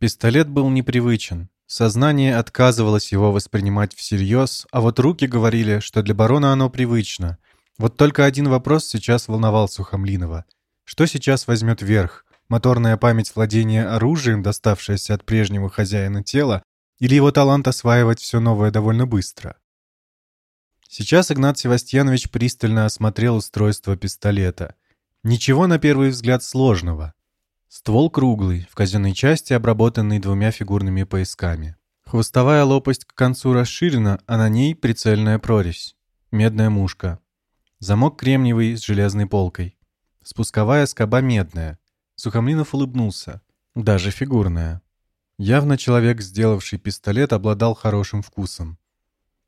Пистолет был непривычен. Сознание отказывалось его воспринимать всерьез, а вот руки говорили, что для барона оно привычно. Вот только один вопрос сейчас волновал Сухомлинова. Что сейчас возьмет верх? Моторная память владения оружием, доставшаяся от прежнего хозяина тела, или его талант осваивать все новое довольно быстро? Сейчас Игнат Севастьянович пристально осмотрел устройство пистолета. Ничего на первый взгляд сложного. Ствол круглый, в казенной части обработанный двумя фигурными поясками. Хвостовая лопасть к концу расширена, а на ней прицельная прорезь. Медная мушка. Замок кремниевый с железной полкой. Спусковая скоба медная. Сухомлинов улыбнулся. Даже фигурная. Явно человек, сделавший пистолет, обладал хорошим вкусом.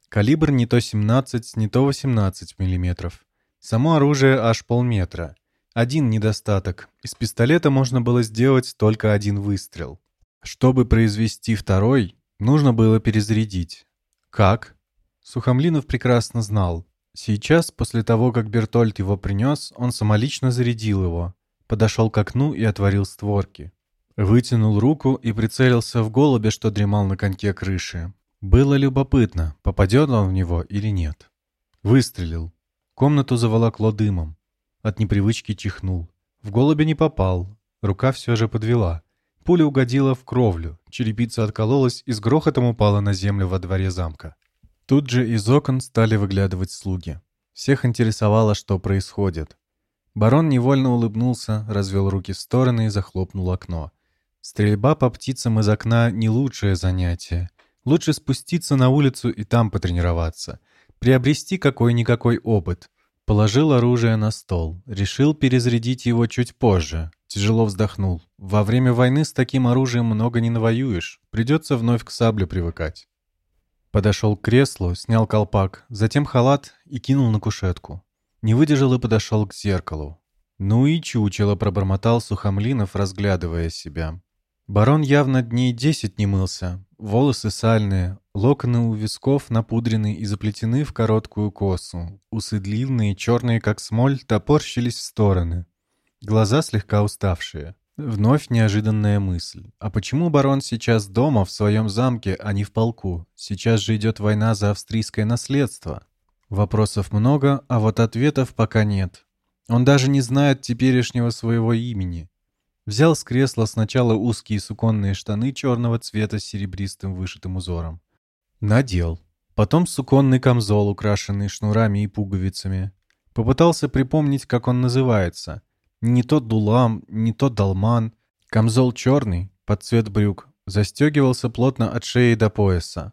Калибр не то 17, не то 18 мм. Само оружие аж полметра. Один недостаток. Из пистолета можно было сделать только один выстрел. Чтобы произвести второй, нужно было перезарядить. Как? Сухомлинов прекрасно знал. Сейчас, после того, как Бертольд его принес, он самолично зарядил его. Подошел к окну и отворил створки. Вытянул руку и прицелился в голубя, что дремал на коньке крыши. Было любопытно, попадет он в него или нет. Выстрелил. Комнату заволокло дымом. От непривычки чихнул. В голубя не попал. Рука все же подвела. Пуля угодила в кровлю. Черепица откололась и с грохотом упала на землю во дворе замка. Тут же из окон стали выглядывать слуги. Всех интересовало, что происходит. Барон невольно улыбнулся, развел руки в стороны и захлопнул окно. Стрельба по птицам из окна — не лучшее занятие. Лучше спуститься на улицу и там потренироваться. Приобрести какой-никакой опыт. Положил оружие на стол. Решил перезарядить его чуть позже. Тяжело вздохнул. Во время войны с таким оружием много не навоюешь. Придется вновь к сабле привыкать. Подошел к креслу, снял колпак, затем халат и кинул на кушетку. Не выдержал и подошел к зеркалу. Ну и чучело пробормотал Сухомлинов, разглядывая себя. Барон явно дней десять не мылся. Волосы сальные, локоны у висков напудрены и заплетены в короткую косу. Усы длинные, черные, как смоль, топорщились в стороны. Глаза слегка уставшие. Вновь неожиданная мысль. А почему барон сейчас дома, в своем замке, а не в полку? Сейчас же идет война за австрийское наследство. Вопросов много, а вот ответов пока нет. Он даже не знает теперешнего своего имени. Взял с кресла сначала узкие суконные штаны черного цвета с серебристым вышитым узором. Надел. Потом суконный камзол, украшенный шнурами и пуговицами. Попытался припомнить, как он называется. Не тот дулам, не тот долман. Камзол черный, под цвет брюк, застегивался плотно от шеи до пояса.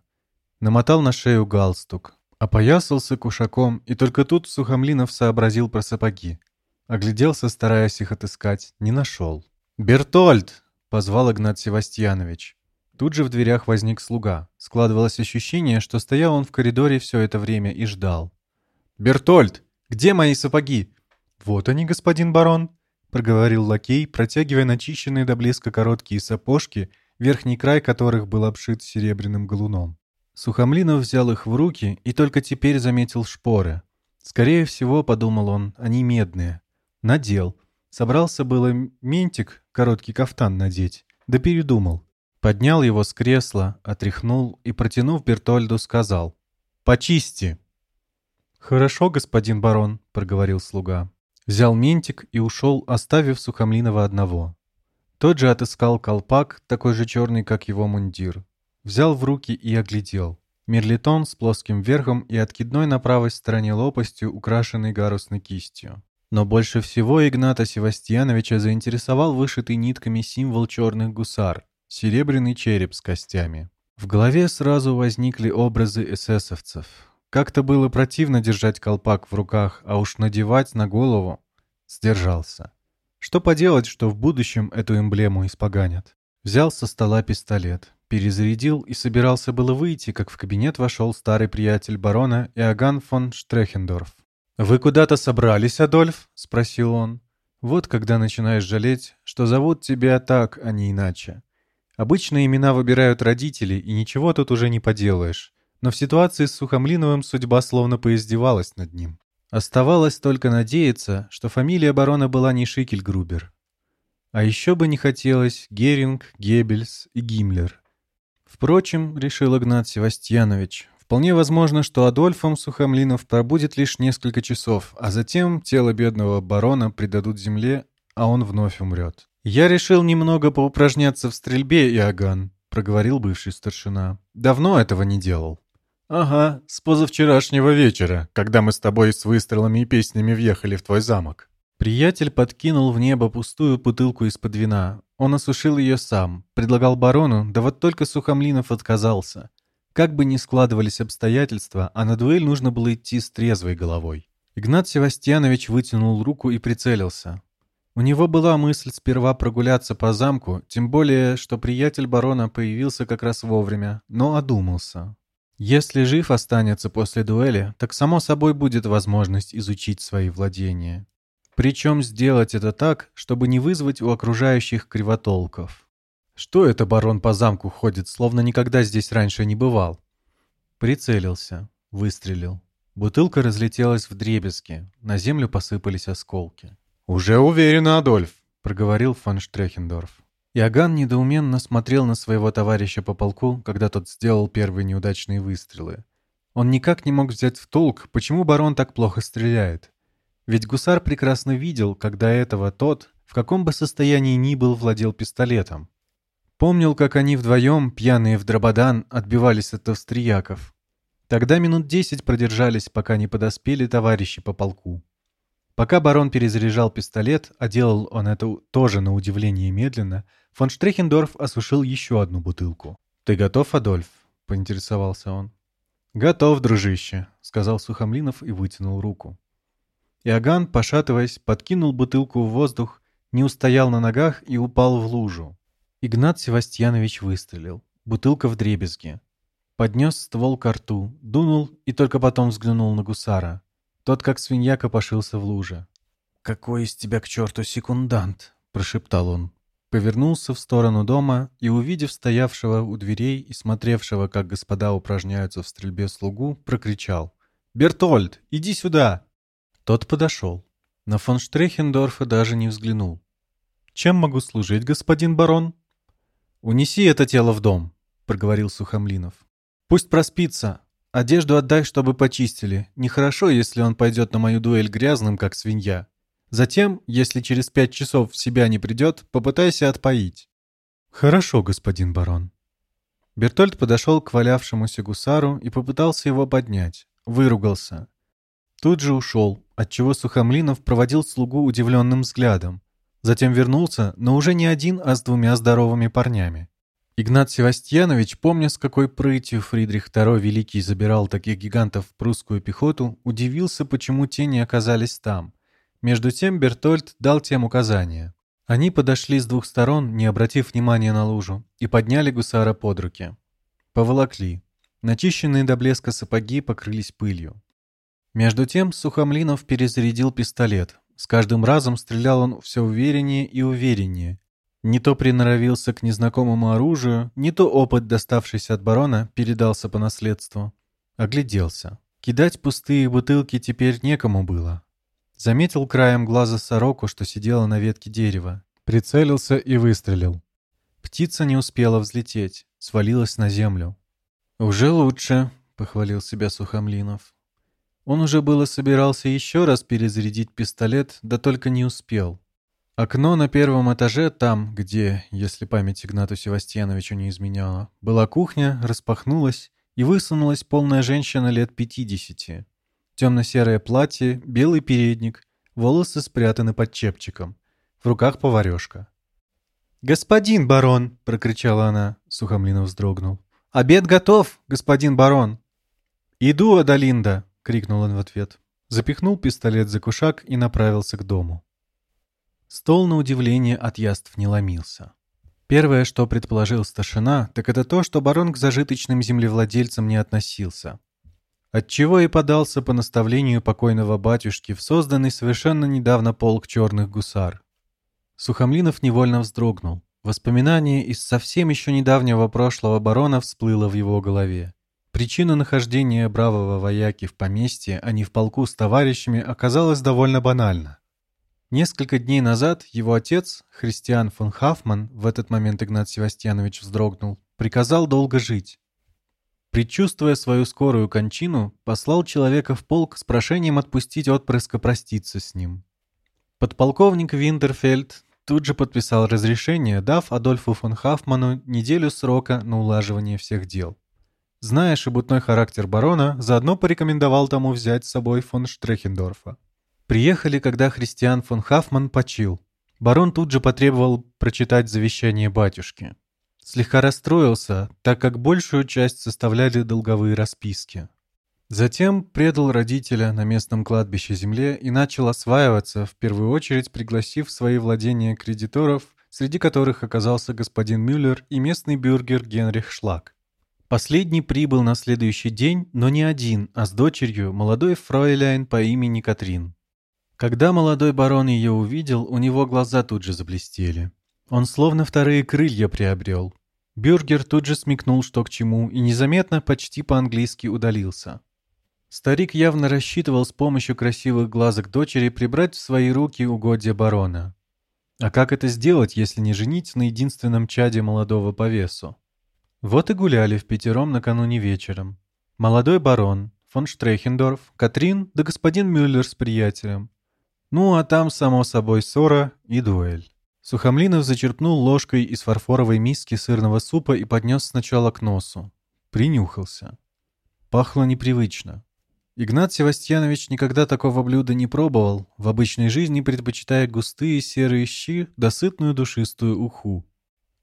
Намотал на шею галстук. Опоясался кушаком, и только тут Сухомлинов сообразил про сапоги. Огляделся, стараясь их отыскать, не нашел. «Бертольд!» — позвал Игнат Севастьянович. Тут же в дверях возник слуга. Складывалось ощущение, что стоял он в коридоре все это время и ждал. «Бертольд! Где мои сапоги?» «Вот они, господин барон», — проговорил лакей, протягивая начищенные до блеска короткие сапожки, верхний край которых был обшит серебряным галуном. Сухомлинов взял их в руки и только теперь заметил шпоры. Скорее всего, подумал он, они медные. Надел. Собрался было ментик, короткий кафтан надеть, да передумал. Поднял его с кресла, отряхнул и, протянув Бертольду, сказал «Почисти». «Хорошо, господин барон», — проговорил слуга. Взял ментик и ушел, оставив Сухомлинова одного. Тот же отыскал колпак, такой же черный, как его мундир. Взял в руки и оглядел. Мерлитон с плоским верхом и откидной на правой стороне лопастью, украшенной гарусной кистью. Но больше всего Игната Севастьяновича заинтересовал вышитый нитками символ черных гусар — серебряный череп с костями. В голове сразу возникли образы эсэсовцев. Как-то было противно держать колпак в руках, а уж надевать на голову. Сдержался. Что поделать, что в будущем эту эмблему испоганят? Взял со стола пистолет, перезарядил и собирался было выйти, как в кабинет вошел старый приятель барона Иоганн фон Штрехендорф. «Вы куда-то собрались, Адольф?» — спросил он. «Вот когда начинаешь жалеть, что зовут тебя так, а не иначе. Обычно имена выбирают родители, и ничего тут уже не поделаешь. Но в ситуации с Сухомлиновым судьба словно поиздевалась над ним. Оставалось только надеяться, что фамилия барона была не Шикельгрубер. А еще бы не хотелось Геринг, Геббельс и Гиммлер. Впрочем, решил Игнат Севастьянович, вполне возможно, что Адольфом Сухомлинов пробудет лишь несколько часов, а затем тело бедного барона предадут земле, а он вновь умрет. «Я решил немного поупражняться в стрельбе, Иоганн», — проговорил бывший старшина. «Давно этого не делал». «Ага, с позавчерашнего вечера, когда мы с тобой с выстрелами и песнями въехали в твой замок». Приятель подкинул в небо пустую бутылку из-под вина. Он осушил ее сам, предлагал барону, да вот только Сухомлинов отказался. Как бы ни складывались обстоятельства, а на дуэль нужно было идти с трезвой головой. Игнат Севастьянович вытянул руку и прицелился. У него была мысль сперва прогуляться по замку, тем более, что приятель барона появился как раз вовремя, но одумался. Если жив останется после дуэли, так само собой будет возможность изучить свои владения. Причем сделать это так, чтобы не вызвать у окружающих кривотолков. Что это барон по замку ходит, словно никогда здесь раньше не бывал? Прицелился, выстрелил. Бутылка разлетелась в дребезги, на землю посыпались осколки. «Уже уверен, Адольф», — проговорил фон Штрехендорф. Иоганн недоуменно смотрел на своего товарища по полку, когда тот сделал первые неудачные выстрелы. Он никак не мог взять в толк, почему барон так плохо стреляет. Ведь гусар прекрасно видел, когда этого тот, в каком бы состоянии ни был, владел пистолетом. Помнил, как они вдвоем, пьяные в дрободан, отбивались от австрияков. Тогда минут десять продержались, пока не подоспели товарищи по полку. Пока барон перезаряжал пистолет, а делал он это тоже на удивление медленно, фон Штрехендорф осушил еще одну бутылку. «Ты готов, Адольф?» — поинтересовался он. «Готов, дружище», — сказал Сухомлинов и вытянул руку. Иоганн, пошатываясь, подкинул бутылку в воздух, не устоял на ногах и упал в лужу. Игнат Севастьянович выстрелил. Бутылка в дребезге. Поднес ствол к рту, дунул и только потом взглянул на гусара. Тот, как свинья, копошился в луже. «Какой из тебя к черту секундант?» — прошептал он. Повернулся в сторону дома и, увидев стоявшего у дверей и смотревшего, как господа упражняются в стрельбе слугу, прокричал. «Бертольд, иди сюда!» Тот подошел. На фон Штрехендорфа даже не взглянул. «Чем могу служить, господин барон?» «Унеси это тело в дом», — проговорил Сухомлинов. «Пусть проспится, Одежду отдай, чтобы почистили. Нехорошо, если он пойдет на мою дуэль грязным, как свинья. Затем, если через пять часов в себя не придет, попытайся отпоить». «Хорошо, господин барон». Бертольд подошел к валявшемуся гусару и попытался его поднять. Выругался. Тут же ушел, отчего Сухомлинов проводил слугу удивленным взглядом. Затем вернулся, но уже не один, а с двумя здоровыми парнями. Игнат Севастьянович, помня, с какой прытью Фридрих II Великий забирал таких гигантов в прусскую пехоту, удивился, почему те не оказались там. Между тем Бертольд дал тем указания. Они подошли с двух сторон, не обратив внимания на лужу, и подняли гусара под руки. Поволокли. Начищенные до блеска сапоги покрылись пылью. Между тем Сухомлинов перезарядил пистолет. С каждым разом стрелял он все увереннее и увереннее, не то приноровился к незнакомому оружию, не то опыт, доставшийся от барона, передался по наследству. Огляделся. Кидать пустые бутылки теперь некому было. Заметил краем глаза сороку, что сидела на ветке дерева. Прицелился и выстрелил. Птица не успела взлететь, свалилась на землю. «Уже лучше», — похвалил себя Сухомлинов. Он уже было собирался еще раз перезарядить пистолет, да только не успел. Окно на первом этаже, там, где, если память Игнату Севастьяновичу не изменяла, была кухня, распахнулась, и высунулась полная женщина лет пятидесяти. Темно-серое платье, белый передник, волосы спрятаны под чепчиком. В руках поварешка. «Господин барон!» — прокричала она. Сухомлинов вздрогнул. «Обед готов, господин барон!» «Иду, Адалинда!» — крикнул он в ответ. Запихнул пистолет за кушак и направился к дому. Стол, на удивление, от яств не ломился. Первое, что предположил старшина, так это то, что барон к зажиточным землевладельцам не относился. Отчего и подался по наставлению покойного батюшки в созданный совершенно недавно полк черных гусар. Сухомлинов невольно вздрогнул. Воспоминание из совсем еще недавнего прошлого барона всплыло в его голове. Причина нахождения бравого вояки в поместье, а не в полку с товарищами, оказалась довольно банальна. Несколько дней назад его отец, Христиан фон Хафман, в этот момент Игнат Севастьянович вздрогнул, приказал долго жить. Предчувствуя свою скорую кончину, послал человека в полк с прошением отпустить отпрыска проститься с ним. Подполковник Виндерфельд тут же подписал разрешение, дав Адольфу фон Хафману неделю срока на улаживание всех дел. Зная шебутной характер барона, заодно порекомендовал тому взять с собой фон Штрехендорфа. Приехали, когда Христиан фон Хафман почил. Барон тут же потребовал прочитать завещание батюшки. Слегка расстроился, так как большую часть составляли долговые расписки. Затем предал родителя на местном кладбище земле и начал осваиваться, в первую очередь пригласив в свои владения кредиторов, среди которых оказался господин Мюллер и местный бюргер Генрих Шлак. Последний прибыл на следующий день, но не один, а с дочерью, молодой фройляйн по имени Катрин. Когда молодой барон ее увидел, у него глаза тут же заблестели. Он словно вторые крылья приобрел. Бюргер тут же смекнул, что к чему, и незаметно, почти по-английски удалился. Старик явно рассчитывал с помощью красивых глазок дочери прибрать в свои руки угодья барона. А как это сделать, если не женить на единственном чаде молодого повесу? Вот и гуляли в пятером накануне вечером. Молодой барон, фон Штрейхендорф, Катрин да господин Мюллер с приятелем. Ну, а там, само собой, ссора и дуэль. Сухомлинов зачерпнул ложкой из фарфоровой миски сырного супа и поднес сначала к носу. Принюхался. Пахло непривычно. Игнат Севастьянович никогда такого блюда не пробовал, в обычной жизни предпочитая густые серые щи да сытную душистую уху.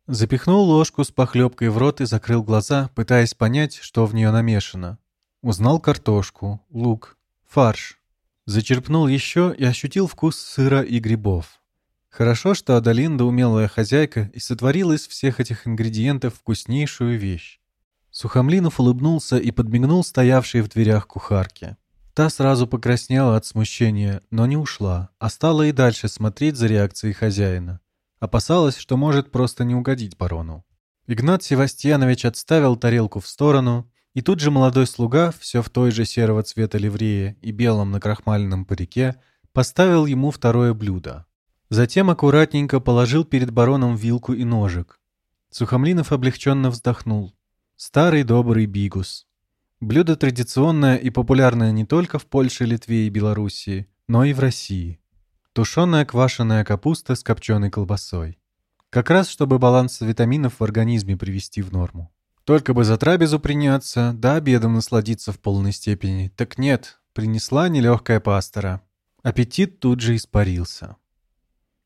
Запихнул ложку с похлебкой в рот и закрыл глаза, пытаясь понять, что в нее намешано. Узнал картошку, лук, фарш. Зачерпнул еще и ощутил вкус сыра и грибов. Хорошо, что Адалинда умелая хозяйка и сотворила из всех этих ингредиентов вкуснейшую вещь. Сухомлинов улыбнулся и подмигнул стоявшей в дверях кухарке. Та сразу покраснела от смущения, но не ушла, а стала и дальше смотреть за реакцией хозяина. Опасалась, что может просто не угодить барону. Игнат Севастьянович отставил тарелку в сторону, и тут же молодой слуга, все в той же серого цвета ливрее и белом накрахмаленном парике, поставил ему второе блюдо. Затем аккуратненько положил перед бароном вилку и ножик. Сухомлинов облегченно вздохнул. Старый добрый бигус. Блюдо традиционное и популярное не только в Польше, Литве и Белоруссии, но и в России. Тушеная квашеная капуста с копченой колбасой. Как раз, чтобы баланс витаминов в организме привести в норму. Только бы за трапезу приняться, да обедом насладиться в полной степени. Так нет, принесла нелегкая пастора. Аппетит тут же испарился.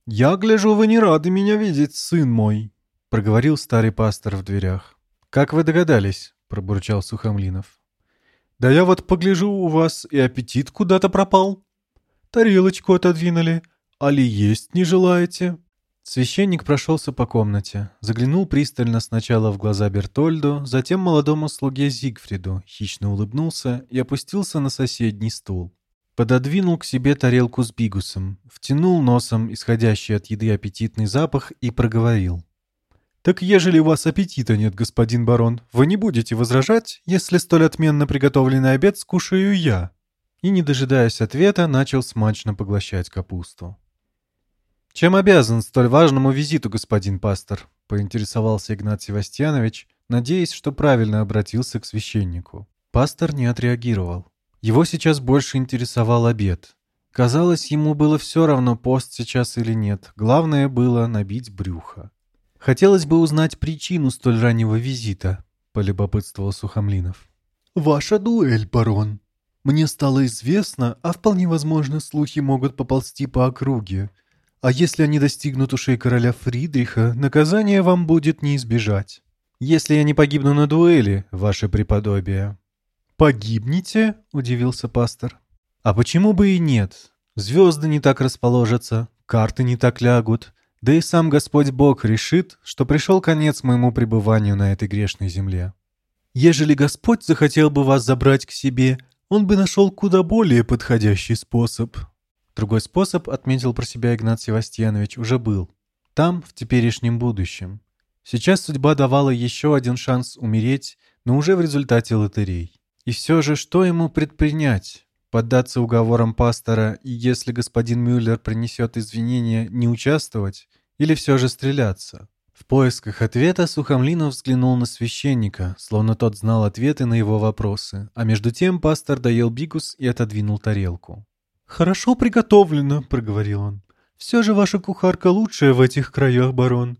«Я гляжу, вы не рады меня видеть, сын мой», — проговорил старый пастор в дверях. «Как вы догадались?» — пробурчал Сухомлинов. «Да я вот погляжу у вас, и аппетит куда-то пропал. Тарелочку отодвинули, али есть не желаете?» Священник прошелся по комнате, заглянул пристально сначала в глаза Бертольду, затем молодому слуге Зигфриду, хищно улыбнулся и опустился на соседний стул. Пододвинул к себе тарелку с бигусом, втянул носом исходящий от еды аппетитный запах и проговорил. «Так ежели у вас аппетита нет, господин барон, вы не будете возражать, если столь отменно приготовленный обед скушаю я?» И, не дожидаясь ответа, начал смачно поглощать капусту. «Чем обязан столь важному визиту, господин пастор?» — поинтересовался Игнат Севастьянович, надеясь, что правильно обратился к священнику. Пастор не отреагировал. Его сейчас больше интересовал обед. Казалось, ему было все равно, пост сейчас или нет. Главное было набить брюхо. «Хотелось бы узнать причину столь раннего визита», — полюбопытствовал Сухомлинов. «Ваша дуэль, барон. Мне стало известно, а вполне возможно, слухи могут поползти по округе, а если они достигнут ушей короля Фридриха, наказание вам будет не избежать. Если я не погибну на дуэли, ваше преподобие». «Погибнете?» — удивился пастор. «А почему бы и нет? Звезды не так расположатся, карты не так лягут, да и сам Господь Бог решит, что пришел конец моему пребыванию на этой грешной земле. Ежели Господь захотел бы вас забрать к себе, он бы нашел куда более подходящий способ. Другой способ, отметил про себя Игнат Севастьянович, уже был. Там, в теперешнем будущем. Сейчас судьба давала еще один шанс умереть, но уже в результате лотерей. И все же, что ему предпринять? Поддаться уговорам пастора и, если господин Мюллер принесет извинения, не участвовать? Или все же стреляться? В поисках ответа Сухомлинов взглянул на священника, словно тот знал ответы на его вопросы, а между тем пастор доел бигус и отодвинул тарелку. «Хорошо приготовлено», — проговорил он. «Все же ваша кухарка лучшая в этих краях, барон.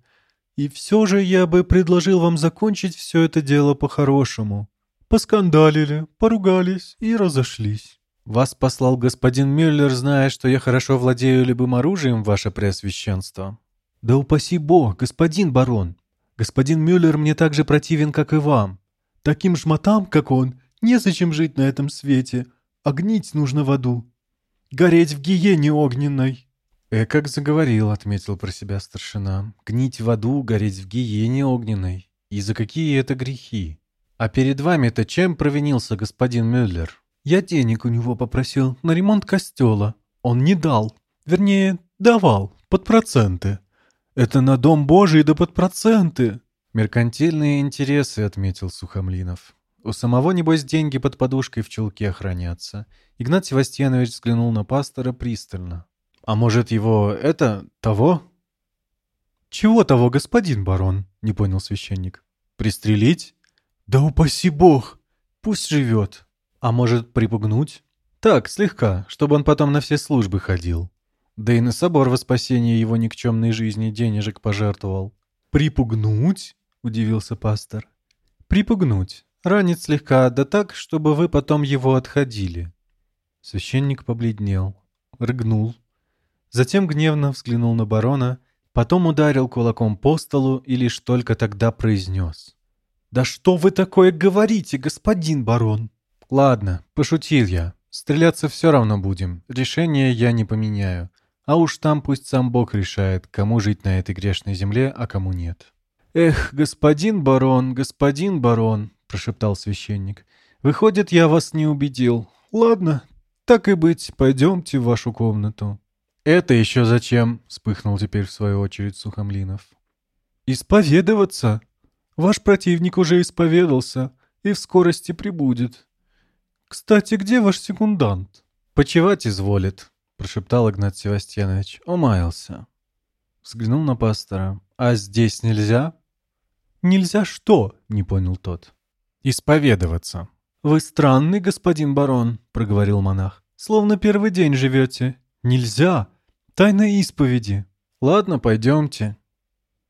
И все же я бы предложил вам закончить все это дело по-хорошему. Поскандалили, поругались и разошлись». «Вас послал господин Мюллер, зная, что я хорошо владею любым оружием, ваше преосвященство», «Да упаси бог, господин барон! Господин Мюллер мне так же противен, как и вам. Таким жмотам, как он, незачем жить на этом свете. Огнить нужно в аду. Гореть в гиене огненной!» «Э, как заговорил», — отметил про себя старшина. «Гнить в аду, гореть в гиене огненной. И за какие это грехи? А перед вами-то чем провинился господин Мюллер?» «Я денег у него попросил на ремонт костела. Он не дал. Вернее, давал, под проценты. Это на Дом Божий да под проценты!» «Меркантильные интересы», — отметил Сухомлинов. «У самого, небось, деньги под подушкой в чулке хранятся». Игнат Севастьянович взглянул на пастора пристально. «А может, его... это... того?» «Чего того, господин барон?» — не понял священник. «Пристрелить?» «Да упаси бог! Пусть живет!» «А может, припугнуть?» «Так, слегка, чтобы он потом на все службы ходил». Да и на собор во спасение его никчемной жизни денежек пожертвовал. «Припугнуть?» — удивился пастор. «Припугнуть. Ранить слегка, да так, чтобы вы потом его отходили». Священник побледнел, рыгнул. Затем гневно взглянул на барона, потом ударил кулаком по столу и лишь только тогда произнес. «Да что вы такое говорите, господин барон?» «Ладно, пошутил я. Стреляться все равно будем. Решение я не поменяю. А уж там пусть сам Бог решает, кому жить на этой грешной земле, а кому нет. «Эх, господин барон, господин барон», — прошептал священник, — «выходит, я вас не убедил. Ладно, так и быть, пойдемте в вашу комнату». «Это еще зачем?» — вспыхнул теперь в свою очередь Сухомлинов. «Исповедоваться. Ваш противник уже исповедался и в скорости прибудет. Кстати, где ваш секундант?» «Почевать изволит», прошептал Игнат Севастьянович. Умаялся. Взглянул на пастора. «А здесь нельзя?» «Нельзя что?» — не понял тот. «Исповедоваться». «Вы странный, господин барон», — проговорил монах. «Словно первый день живете. Нельзя. Тайна исповеди». «Ладно, пойдемте».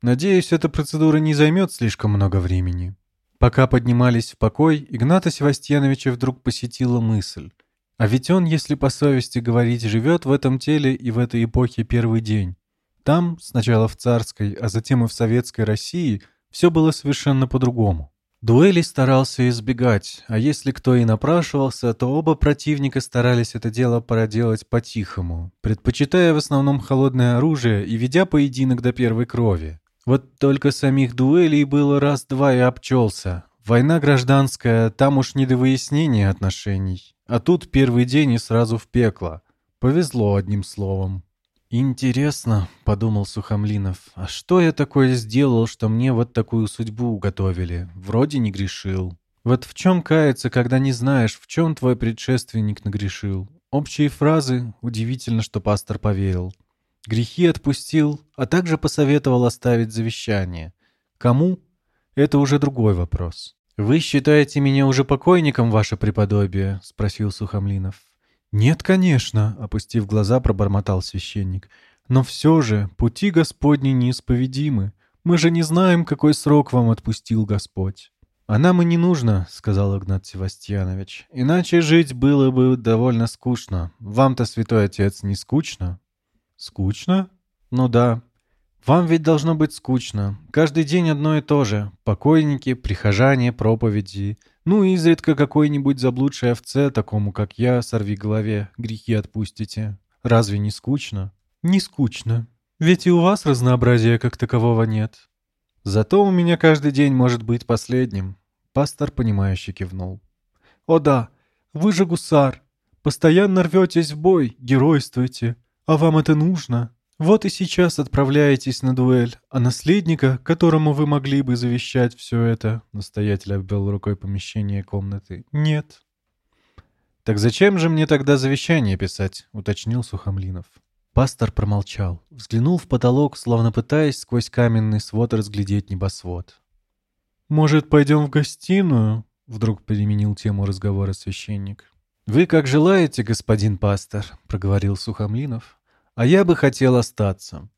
Надеюсь, эта процедура не займет слишком много времени. Пока поднимались в покой, Игната Севастьяновича вдруг посетила мысль. А ведь он, если по совести говорить, живет в этом теле и в этой эпохе первый день. Там, сначала в царской, а затем и в советской России, все было совершенно по-другому. Дуэли старался избегать, а если кто и напрашивался, то оба противника старались это дело проделать по-тихому, предпочитая в основном холодное оружие и ведя поединок до первой крови. Вот только самих дуэлей было раз-два и обчелся. Война гражданская, там уж не до выяснения отношений. А тут первый день и сразу в пекло. Повезло одним словом. «Интересно», — подумал Сухомлинов, — «а что я такое сделал, что мне вот такую судьбу уготовили? Вроде не грешил». Вот в чем каяться, когда не знаешь, в чем твой предшественник нагрешил? Общие фразы, удивительно, что пастор поверил. Грехи отпустил, а также посоветовал оставить завещание. Кому? Это уже другой вопрос. «Вы считаете меня уже покойником, ваше преподобие?» — спросил Сухомлинов. «Нет, конечно», — опустив глаза, пробормотал священник. «Но все же пути Господни неисповедимы. Мы же не знаем, какой срок вам отпустил Господь». «А нам и не нужно», — сказал Игнат Севастьянович. «Иначе жить было бы довольно скучно. Вам-то, святой отец, не скучно?» «Скучно? Ну да. Вам ведь должно быть скучно. Каждый день одно и то же. Покойники, прихожане, проповеди. Ну и изредка какой-нибудь заблудшей овце, такому как я, сорви голове, грехи отпустите. Разве не скучно? Не скучно. Ведь и у вас разнообразия как такового нет. Зато у меня каждый день может быть последним. Пастор, понимающе кивнул. О да, вы же гусар. Постоянно рветесь в бой, геройствуете. А вам это нужно? Вот и сейчас отправляетесь на дуэль, а наследника, которому вы могли бы завещать все это, настоятель обвел рукой помещение комнаты, нет. «Так зачем же мне тогда завещание писать?» — уточнил Сухомлинов. Пастор промолчал, взглянул в потолок, словно пытаясь сквозь каменный свод разглядеть небосвод. «Может, пойдем в гостиную?» — вдруг переменил тему разговора священник. «Вы как желаете, господин пастор», — проговорил Сухомлинов. «А я бы хотел остаться».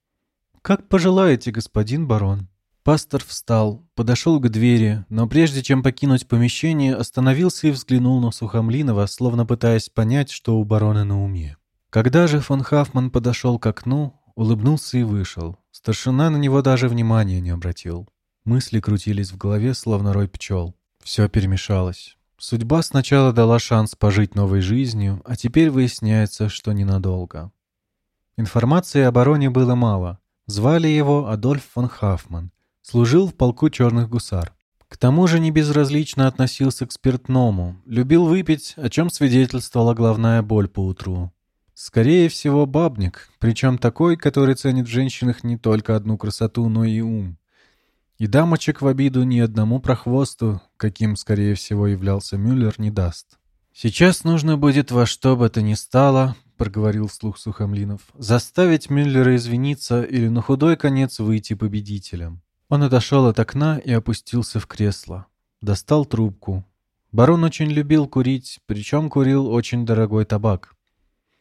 «Как пожелаете, господин барон». Пастор встал, подошел к двери, но прежде чем покинуть помещение, остановился и взглянул на Сухомлинова, словно пытаясь понять, что у барона на уме. Когда же фон Хафман подошел к окну, улыбнулся и вышел. Старшина на него даже внимания не обратил. Мысли крутились в голове, словно рой пчел. Все перемешалось. Судьба сначала дала шанс пожить новой жизнью, а теперь выясняется, что ненадолго. Информации о бароне было мало. Звали его Адольф фон Хафман. Служил в полку черных гусар. К тому же не безразлично относился к спиртному, любил выпить, о чем свидетельствовала главная боль по утру. Скорее всего, бабник, причем такой, который ценит в женщинах не только одну красоту, но и ум. И дамочек в обиду ни одному прохвосту, каким, скорее всего, являлся Мюллер, не даст. «Сейчас нужно будет во что бы то ни стало», — проговорил вслух Сухомлинов, «заставить Мюллера извиниться или на худой конец выйти победителем». Он отошел от окна и опустился в кресло. Достал трубку. Барон очень любил курить, причем курил очень дорогой табак.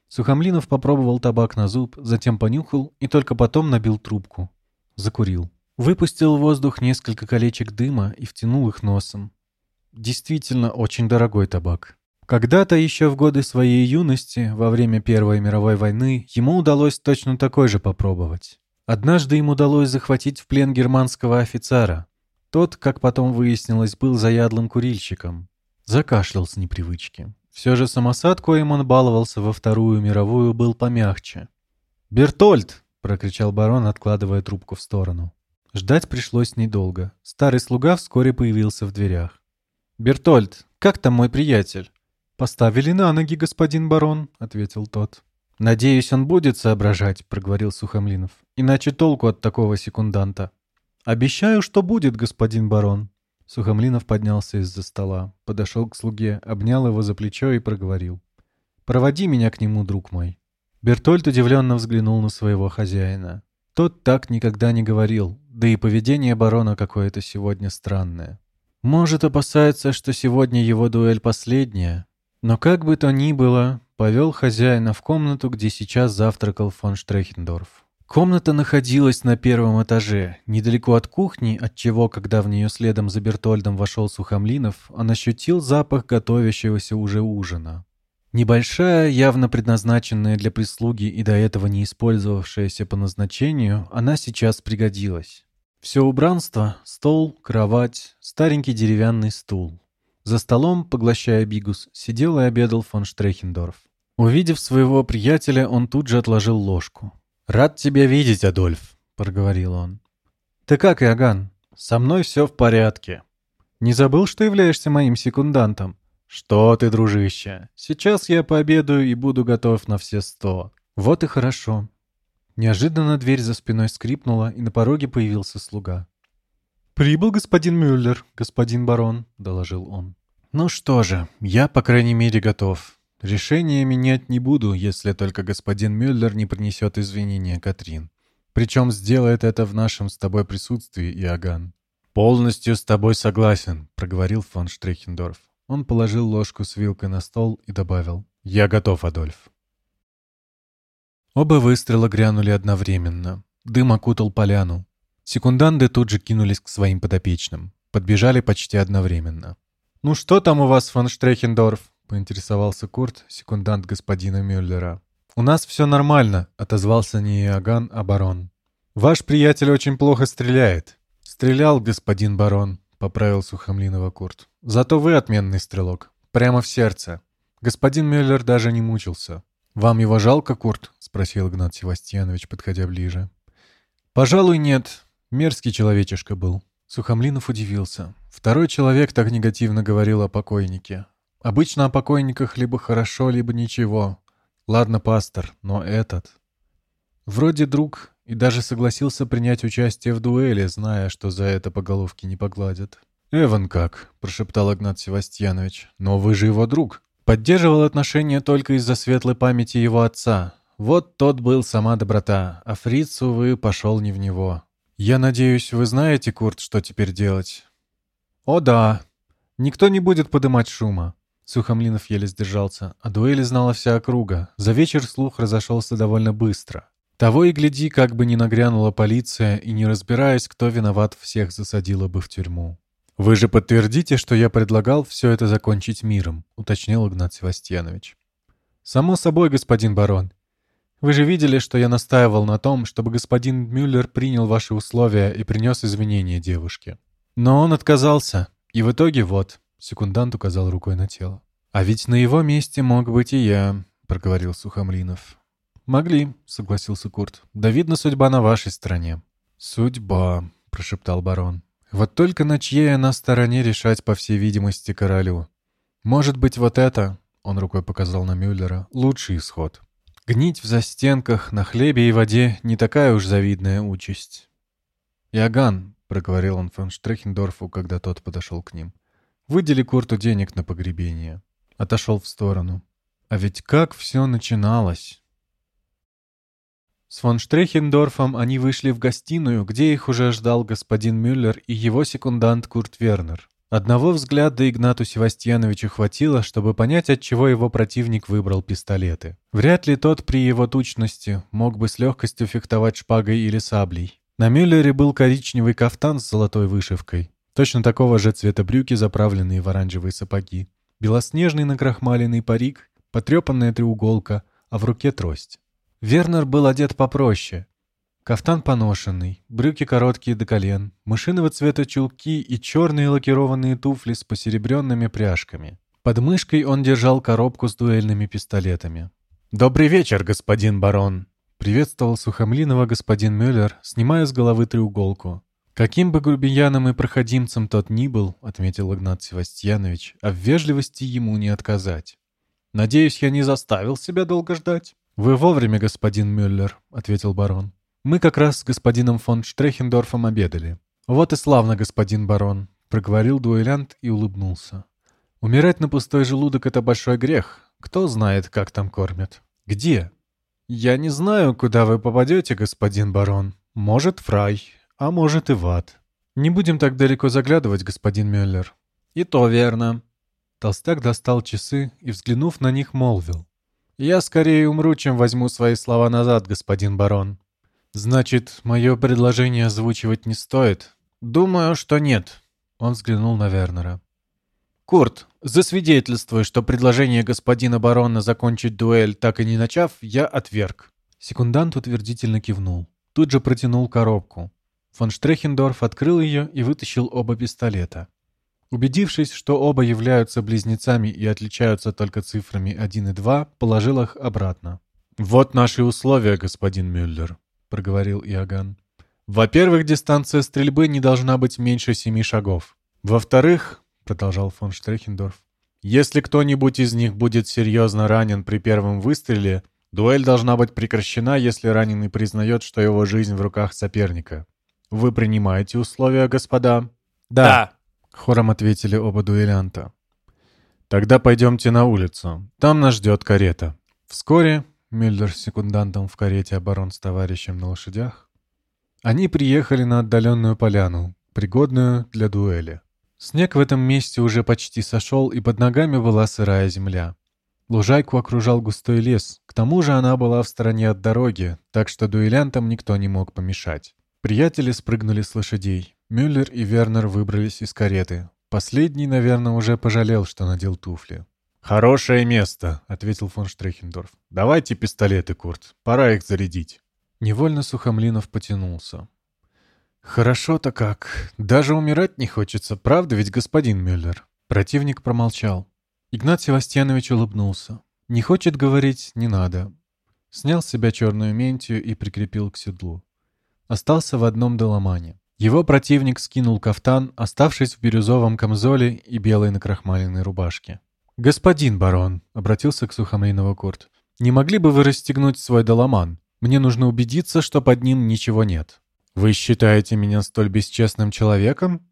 Сухомлинов попробовал табак на зуб, затем понюхал и только потом набил трубку. Закурил. Выпустил в воздух несколько колечек дыма и втянул их носом. Действительно очень дорогой табак. Когда-то еще в годы своей юности, во время Первой мировой войны, ему удалось точно такой же попробовать. Однажды им удалось захватить в плен германского офицера. Тот, как потом выяснилось, был заядлым курильщиком. Закашлял с непривычки. Все же самосад, коим он баловался во Вторую мировую, был помягче. «Бертольд!» — прокричал барон, откладывая трубку в сторону. Ждать пришлось недолго. Старый слуга вскоре появился в дверях. «Бертольд, как там мой приятель?» «Поставили на ноги, господин барон», — ответил тот. «Надеюсь, он будет соображать», — проговорил Сухомлинов. «Иначе толку от такого секунданта». «Обещаю, что будет, господин барон». Сухомлинов поднялся из-за стола, подошел к слуге, обнял его за плечо и проговорил. «Проводи меня к нему, друг мой». Бертольд удивленно взглянул на своего хозяина. Тот так никогда не говорил, да и поведение барона какое-то сегодня странное. Может, опасается, что сегодня его дуэль последняя. Но как бы то ни было, повел хозяина в комнату, где сейчас завтракал фон Штрехендорф. Комната находилась на первом этаже, недалеко от кухни, отчего, когда в нее следом за Бертольдом вошел Сухомлинов, он ощутил запах готовящегося уже ужина. Небольшая, явно предназначенная для прислуги и до этого не использовавшаяся по назначению, она сейчас пригодилась. Все убранство — стол, кровать, старенький деревянный стул. За столом, поглощая бигус, сидел и обедал фон Штрехендорф. Увидев своего приятеля, он тут же отложил ложку. «Рад тебя видеть, Адольф», — проговорил он. «Ты как, Иоганн? Со мной все в порядке. Не забыл, что являешься моим секундантом?» «Что ты, дружище? Сейчас я пообедаю и буду готов на все сто». «Вот и хорошо». Неожиданно дверь за спиной скрипнула, и на пороге появился слуга. «Прибыл господин Мюллер, господин барон», — доложил он. «Ну что же, я, по крайней мере, готов. Решение менять не буду, если только господин Мюллер не принесет извинения Катрин. Причем сделает это в нашем с тобой присутствии, Иоганн». «Полностью с тобой согласен», — проговорил фон Штрехендорф. Он положил ложку с вилкой на стол и добавил «Я готов, Адольф». Оба выстрела грянули одновременно. Дым окутал поляну. Секунданты тут же кинулись к своим подопечным. Подбежали почти одновременно. «Ну что там у вас, фон Штрехендорф?» — поинтересовался Курт, секундант господина Мюллера. «У нас все нормально», — отозвался не Иоганн, а барон. «Ваш приятель очень плохо стреляет». «Стрелял, господин барон», — поправил Сухомлинова Курт. Зато вы отменный стрелок. Прямо в сердце. Господин Мюллер даже не мучился. «Вам его жалко, Курт?» — спросил Игнат Севастьянович, подходя ближе. «Пожалуй, нет. Мерзкий человечишка был». Сухомлинов удивился. Второй человек так негативно говорил о покойнике. Обычно о покойниках либо хорошо, либо ничего. Ладно, пастор, но этот... Вроде друг и даже согласился принять участие в дуэли, зная, что за это по головке не погладят. «Эван как?» — прошептал Игнат Севастьянович. «Но вы же его друг. Поддерживал отношения только из-за светлой памяти его отца. Вот тот был сама доброта, а Фриц, увы, пошел не в него. «Я надеюсь, вы знаете, Курт, что теперь делать?» «О да. Никто не будет подымать шума». Сухомлинов еле сдержался, а дуэли знала вся округа. За вечер слух разошелся довольно быстро. Того и гляди, как бы ни нагрянула полиция, и не разбираясь, кто виноват, всех засадила бы в тюрьму. «Вы же подтвердите, что я предлагал все это закончить миром», — уточнил Игнат Севастьянович. «Само собой, господин барон. Вы же видели, что я настаивал на том, чтобы господин Мюллер принял ваши условия и принес извинения девушке. Но он отказался, и в итоге вот», — секундант указал рукой на тело. «А ведь на его месте мог быть и я», — проговорил Сухомлинов. «Могли», — согласился Курт. «Да видно, судьба на вашей стороне». «Судьба», — прошептал барон. Вот только на чьей она стороне решать, по всей видимости, королю. Может быть, вот это, он рукой показал на Мюллера, лучший исход. Гнить в застенках, на хлебе и воде не такая уж завидная участь. «Иоганн», — проговорил он фон Штрехендорфу, когда тот подошел к ним, — «выдели Курту денег на погребение». Отошел в сторону. А ведь как все начиналось? С фон Штрехендорфом они вышли в гостиную, где их уже ждал господин Мюллер и его секундант Курт Вернер. Одного взгляда Игнату Севастьяновичу хватило, чтобы понять, от чего его противник выбрал пистолеты. Вряд ли тот при его тучности мог бы с легкостью фехтовать шпагой или саблей. На Мюллере был коричневый кафтан с золотой вышивкой. Точно такого же цвета брюки, заправленные в оранжевые сапоги. Белоснежный накрахмаленный парик, потрепанная треуголка, а в руке трость. Вернер был одет попроще. Кафтан поношенный, брюки короткие до колен, мышиного цвета чулки и черные лакированные туфли с посеребренными пряжками. Под мышкой он держал коробку с дуэльными пистолетами. «Добрый вечер, господин барон!» — приветствовал Сухомлинова господин Мюллер, снимая с головы треуголку. «Каким бы грубияном и проходимцем тот ни был, — отметил Игнат Севастьянович, — а в вежливости ему не отказать. Надеюсь, я не заставил себя долго ждать?» «Вы вовремя, господин Мюллер», — ответил барон. «Мы как раз с господином фон Штрехендорфом обедали». «Вот и славно, господин барон», — проговорил дуэлянт и улыбнулся. «Умирать на пустой желудок — это большой грех. Кто знает, как там кормят?» «Где?» «Я не знаю, куда вы попадете, господин барон. Может, в рай, а может и в ад. Не будем так далеко заглядывать, господин Мюллер». «И то верно». Толстяк достал часы и, взглянув на них, молвил. «Я скорее умру, чем возьму свои слова назад, господин барон». «Значит, мое предложение озвучивать не стоит?» «Думаю, что нет», — он взглянул на Вернера. «Курт, засвидетельствуй, что предложение господина барона закончить дуэль, так и не начав, я отверг». Секундант утвердительно кивнул. Тут же протянул коробку. Фон Штрехендорф открыл ее и вытащил оба пистолета. Убедившись, что оба являются близнецами и отличаются только цифрами 1 и 2, положил их обратно. «Вот наши условия, господин Мюллер», — проговорил Иоганн. «Во-первых, дистанция стрельбы не должна быть меньше семи шагов. Во-вторых, — продолжал фон Штрехендорф, — если кто-нибудь из них будет серьезно ранен при первом выстреле, дуэль должна быть прекращена, если раненый признает, что его жизнь в руках соперника. Вы принимаете условия, господа?» «Да», — хором ответили оба дуэлянта. «Тогда пойдемте на улицу. Там нас ждет карета». Вскоре Мюллер с секундантом в карете, а барон с товарищем на лошадях. Они приехали на отдаленную поляну, пригодную для дуэли. Снег в этом месте уже почти сошел, и под ногами была сырая земля. Лужайку окружал густой лес, к тому же она была в стороне от дороги, так что дуэлянтам никто не мог помешать. Приятели спрыгнули с лошадей. Мюллер и Вернер выбрались из кареты. Последний, наверное, уже пожалел, что надел туфли. «Хорошее место», — ответил фон Штрехендорф. «Давайте пистолеты, Курт. Пора их зарядить». Невольно Сухомлинов потянулся. «Хорошо-то как. Даже умирать не хочется, правда ведь, господин Мюллер?» Противник промолчал. Игнат Севастьянович улыбнулся. «Не хочет говорить, не надо». Снял с себя черную ментию и прикрепил к седлу. Остался в одном доломане. Его противник скинул кафтан, оставшись в бирюзовом камзоле и белой накрахмаленной рубашке. «Господин барон», — обратился к Сухомлинову Курт, — «не могли бы вы расстегнуть свой доломан? Мне нужно убедиться, что под ним ничего нет». «Вы считаете меня столь бесчестным человеком?»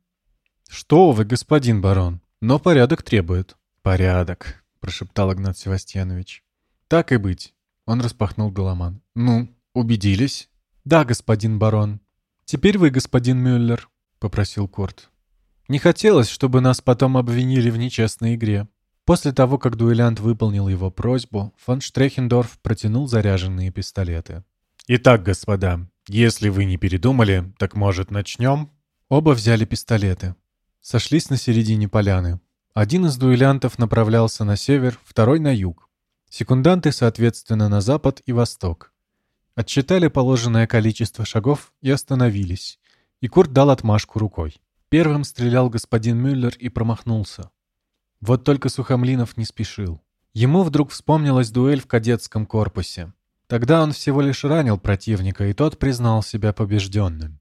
«Что вы, господин барон, но порядок требует». «Порядок. — прошептал Игнат Севастьянович. «Так и быть». Он распахнул Доломан. «Ну, убедились?» «Да, господин барон. Теперь вы, господин Мюллер», — попросил Курт. «Не хотелось, чтобы нас потом обвинили в нечестной игре». После того, как дуэлянт выполнил его просьбу, фон Штрехендорф протянул заряженные пистолеты. «Итак, господа, если вы не передумали, так, может, начнем?» Оба взяли пистолеты. Сошлись на середине поляны. Один из дуэлянтов направлялся на север, второй — на юг. Секунданты, соответственно, на запад и восток. Отсчитали положенное количество шагов и остановились. И Курт дал отмашку рукой. Первым стрелял господин Мюллер и промахнулся. Вот только Сухомлинов не спешил. Ему вдруг вспомнилась дуэль в кадетском корпусе. Тогда он всего лишь ранил противника, и тот признал себя побежденным.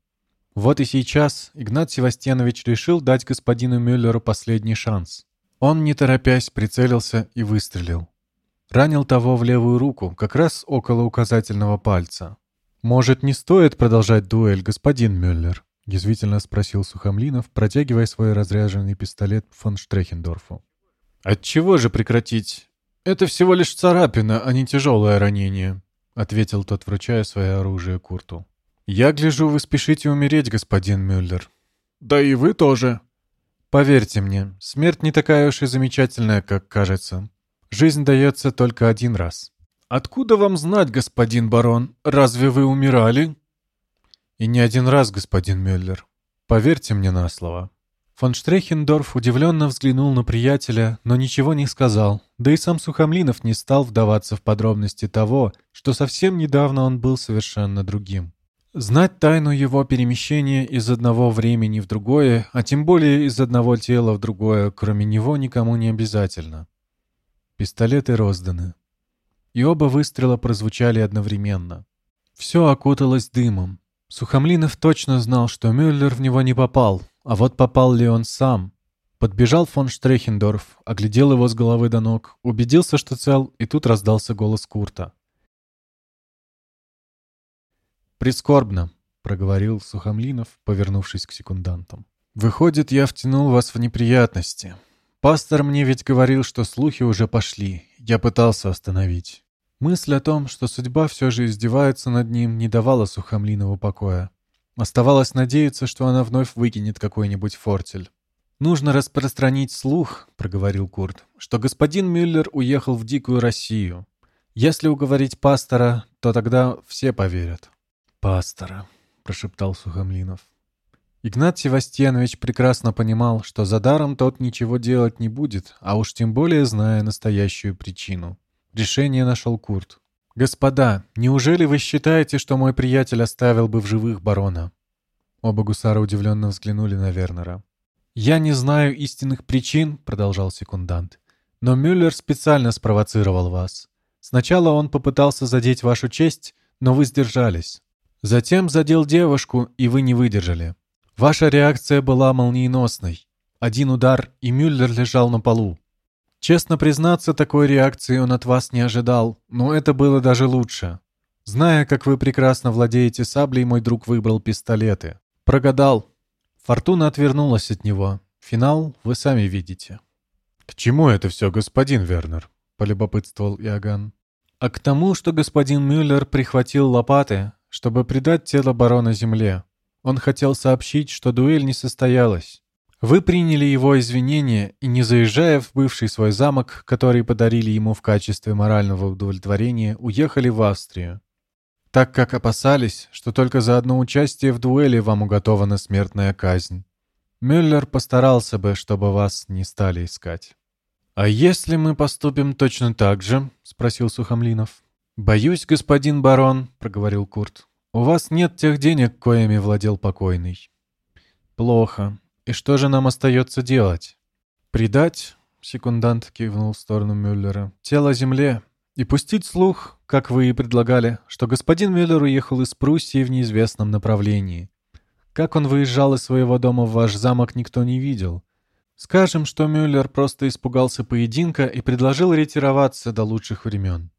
Вот и сейчас Игнат Севастьянович решил дать господину Мюллеру последний шанс. Он, не торопясь, прицелился и выстрелил. Ранил того в левую руку, как раз около указательного пальца. «Может, не стоит продолжать дуэль, господин Мюллер?» — язвительно спросил Сухомлинов, протягивая свой разряженный пистолет фон Штрехендорфу. «Отчего же прекратить? Это всего лишь царапина, а не тяжелое ранение», — ответил тот, вручая свое оружие Курту. «Я гляжу, вы спешите умереть, господин Мюллер». «Да и вы тоже». «Поверьте мне, смерть не такая уж и замечательная, как кажется. Жизнь дается только один раз». «Откуда вам знать, господин барон? Разве вы умирали?» «И не один раз, господин Мюллер. Поверьте мне на слово». Фон Штрехендорф удивленно взглянул на приятеля, но ничего не сказал, да и сам Сухомлинов не стал вдаваться в подробности того, что совсем недавно он был совершенно другим. Знать тайну его перемещения из одного времени в другое, а тем более из одного тела в другое, кроме него никому не обязательно. Пистолеты розданы. И оба выстрела прозвучали одновременно. Все окуталось дымом. Сухомлинов точно знал, что Мюллер в него не попал, а вот попал ли он сам? Подбежал фон Штрехендорф, оглядел его с головы до ног, убедился, что цел, и тут раздался голос Курта. «Прискорбно», — проговорил Сухомлинов, повернувшись к секундантам. «Выходит, я втянул вас в неприятности. Пастор мне ведь говорил, что слухи уже пошли. Я пытался остановить». Мысль о том, что судьба все же издевается над ним, не давала Сухомлинову покоя. Оставалось надеяться, что она вновь выкинет какой-нибудь фортель. «Нужно распространить слух», — проговорил Курт, «что господин Мюллер уехал в дикую Россию. Если уговорить пастора, то тогда все поверят». «Пастора», — прошептал Сухомлинов. Игнат Севастьянович прекрасно понимал, что за даром тот ничего делать не будет, а уж тем более зная настоящую причину. Решение нашел Курт. «Господа, неужели вы считаете, что мой приятель оставил бы в живых барона?» Оба гусара удивленно взглянули на Вернера. «Я не знаю истинных причин», — продолжал секундант. «Но Мюллер специально спровоцировал вас. Сначала он попытался задеть вашу честь, но вы сдержались. Затем задел девушку, и вы не выдержали. Ваша реакция была молниеносной. Один удар, и Мюллер лежал на полу. Честно признаться, такой реакции он от вас не ожидал, но это было даже лучше. Зная, как вы прекрасно владеете саблей, мой друг выбрал пистолеты. Прогадал. Фортуна отвернулась от него. Финал вы сами видите. «К чему это все, господин Вернер?» — полюбопытствовал Иоганн. «А к тому, что господин Мюллер прихватил лопаты, чтобы предать тело барона земле. Он хотел сообщить, что дуэль не состоялась. Вы приняли его извинения и, не заезжая в бывший свой замок, который подарили ему в качестве морального удовлетворения, уехали в Австрию. Так как опасались, что только за одно участие в дуэли вам уготована смертная казнь. Мюллер постарался бы, чтобы вас не стали искать. «А если мы поступим точно так же?» — спросил Сухомлинов. «Боюсь, господин барон», — проговорил Курт. «У вас нет тех денег, коими владел покойный». «Плохо. «И что же нам остается делать?» «Предать?» — секундант кивнул в сторону Мюллера. «Тело земле. И пустить слух, как вы и предлагали, что господин Мюллер уехал из Пруссии в неизвестном направлении. Как он выезжал из своего дома в ваш замок, никто не видел. Скажем, что Мюллер просто испугался поединка и предложил ретироваться до лучших времен».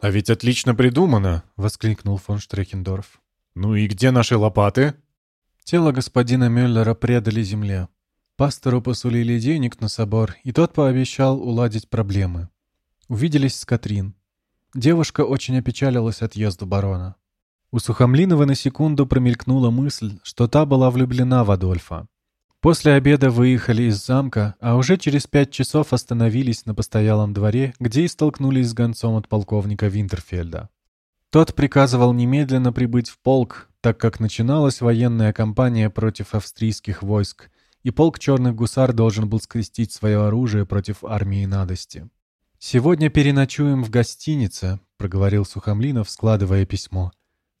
«А ведь отлично придумано!» — воскликнул фон Штрехендорф. «Ну и где наши лопаты?» Тело господина Мюллера предали земле. Пастору посулили денег на собор, и тот пообещал уладить проблемы. Увиделись с Катрин. Девушка очень опечалилась отъезду барона. У Сухомлинова на секунду промелькнула мысль, что та была влюблена в Адольфа. После обеда выехали из замка, а уже через пять часов остановились на постоялом дворе, где и столкнулись с гонцом от полковника Винтерфельда. Тот приказывал немедленно прибыть в полк, так как начиналась военная кампания против австрийских войск, и полк черных гусар должен был скрестить свое оружие против армии надости. «Сегодня переночуем в гостинице», — проговорил Сухомлинов, складывая письмо.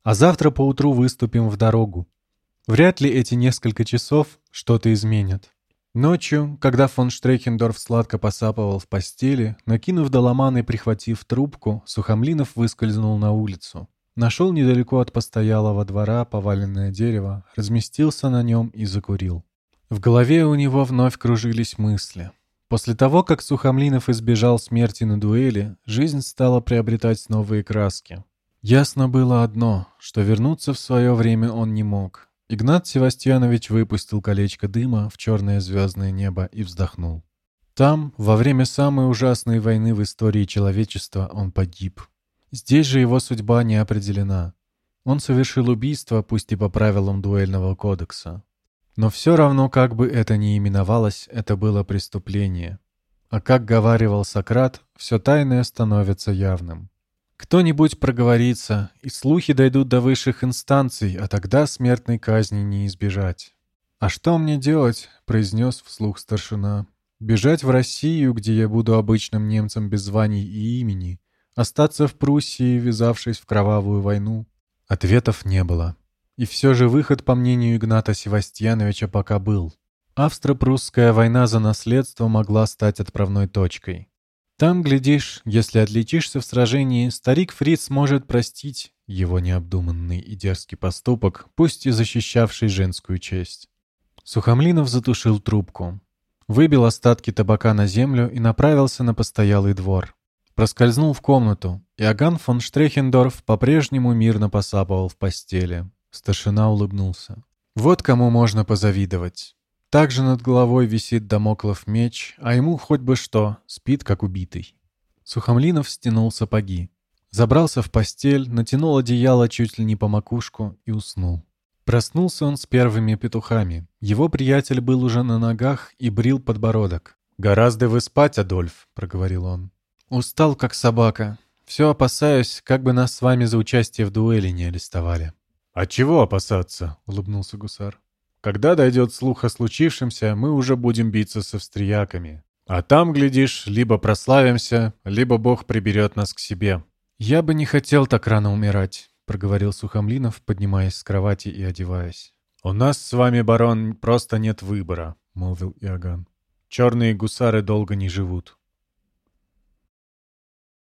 «А завтра поутру выступим в дорогу. Вряд ли эти несколько часов что-то изменят». Ночью, когда фон Штрейхендорф сладко посапывал в постели, накинув доломан и прихватив трубку, Сухомлинов выскользнул на улицу. Нашел недалеко от постоялого двора поваленное дерево, разместился на нем и закурил. В голове у него вновь кружились мысли. После того, как Сухомлинов избежал смерти на дуэли, жизнь стала приобретать новые краски. Ясно было одно, что вернуться в свое время он не мог. Игнат Севастьянович выпустил колечко дыма в черное звездное небо и вздохнул. Там, во время самой ужасной войны в истории человечества, он погиб. Здесь же его судьба не определена. Он совершил убийство, пусть и по правилам дуэльного кодекса. Но все равно, как бы это ни именовалось, это было преступление. А как говаривал Сократ, все тайное становится явным. Кто-нибудь проговорится, и слухи дойдут до высших инстанций, а тогда смертной казни не избежать. «А что мне делать?» — произнес вслух старшина. «Бежать в Россию, где я буду обычным немцем без званий и имени? Остаться в Пруссии, ввязавшись в кровавую войну?» Ответов не было. И все же выход, по мнению Игната Севастьяновича, пока был. Австро-прусская война за наследство могла стать отправной точкой. Там, глядишь, если отличишься в сражении, старик Фриц может простить его необдуманный и дерзкий поступок, пусть и защищавший женскую честь. Сухомлинов затушил трубку. Выбил остатки табака на землю и направился на постоялый двор. Проскользнул в комнату, и Аган фон Штрехендорф по-прежнему мирно посапывал в постели. Старшина улыбнулся. «Вот кому можно позавидовать. Также над головой висит домоклов меч, а ему хоть бы что, спит как убитый». Сухомлинов стянул сапоги. Забрался в постель, натянул одеяло чуть ли не по макушку и уснул. Проснулся он с первыми петухами. Его приятель был уже на ногах и брил подбородок. «Гораздо вы спать, Адольф», — проговорил он. «Устал, как собака. Все опасаюсь, как бы нас с вами за участие в дуэли не арестовали». «А чего опасаться?» — улыбнулся гусар. «Когда дойдет слух о случившемся, мы уже будем биться с австрияками. А там, глядишь, либо прославимся, либо Бог приберет нас к себе». «Я бы не хотел так рано умирать», — проговорил Сухомлинов, поднимаясь с кровати и одеваясь. «У нас с вами, барон, просто нет выбора», — молвил Иоганн. «Черные гусары долго не живут».